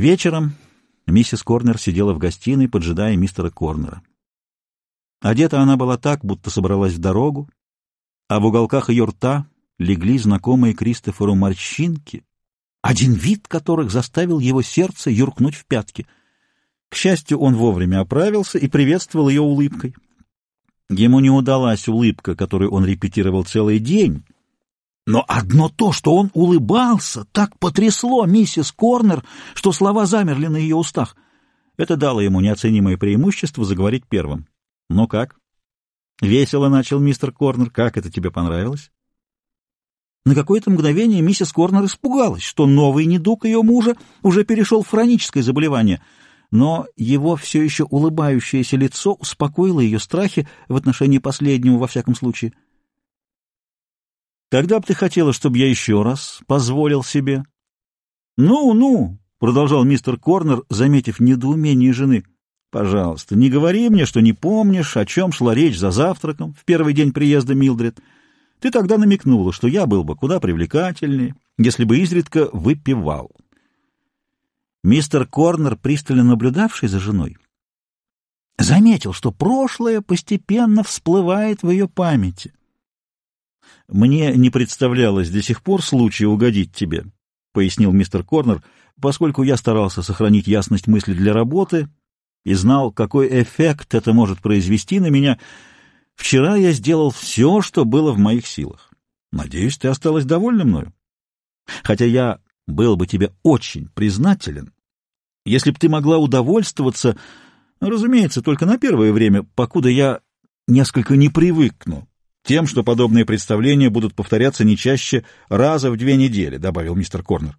Вечером миссис Корнер сидела в гостиной, поджидая мистера Корнера. Одета она была так, будто собралась в дорогу, а в уголках ее рта легли знакомые Кристоферу морщинки, один вид которых заставил его сердце юркнуть в пятки. К счастью, он вовремя оправился и приветствовал ее улыбкой. Ему не удалась улыбка, которую он репетировал целый день, но одно то, что он улыбался, так потрясло миссис Корнер, что слова замерли на ее устах. Это дало ему неоценимое преимущество заговорить первым. «Ну как?» «Весело», — начал мистер Корнер. «Как это тебе понравилось?» На какое-то мгновение миссис Корнер испугалась, что новый недуг ее мужа уже перешел в хроническое заболевание, но его все еще улыбающееся лицо успокоило ее страхи в отношении последнего во всяком случае. «Когда бы ты хотела, чтобы я еще раз позволил себе?» «Ну, ну», — продолжал мистер Корнер, заметив недоумение жены, — «пожалуйста, не говори мне, что не помнишь, о чем шла речь за завтраком в первый день приезда Милдред». Ты тогда намекнула, что я был бы куда привлекательнее, если бы изредка выпивал. Мистер Корнер, пристально наблюдавший за женой, заметил, что прошлое постепенно всплывает в ее памяти. «Мне не представлялось до сих пор случая угодить тебе», — пояснил мистер Корнер, поскольку я старался сохранить ясность мысли для работы и знал, какой эффект это может произвести на меня — Вчера я сделал все, что было в моих силах. Надеюсь, ты осталась довольна мною. Хотя я был бы тебе очень признателен, если бы ты могла удовольствоваться, разумеется, только на первое время, покуда я несколько не привыкну тем, что подобные представления будут повторяться не чаще раза в две недели, — добавил мистер Корнер.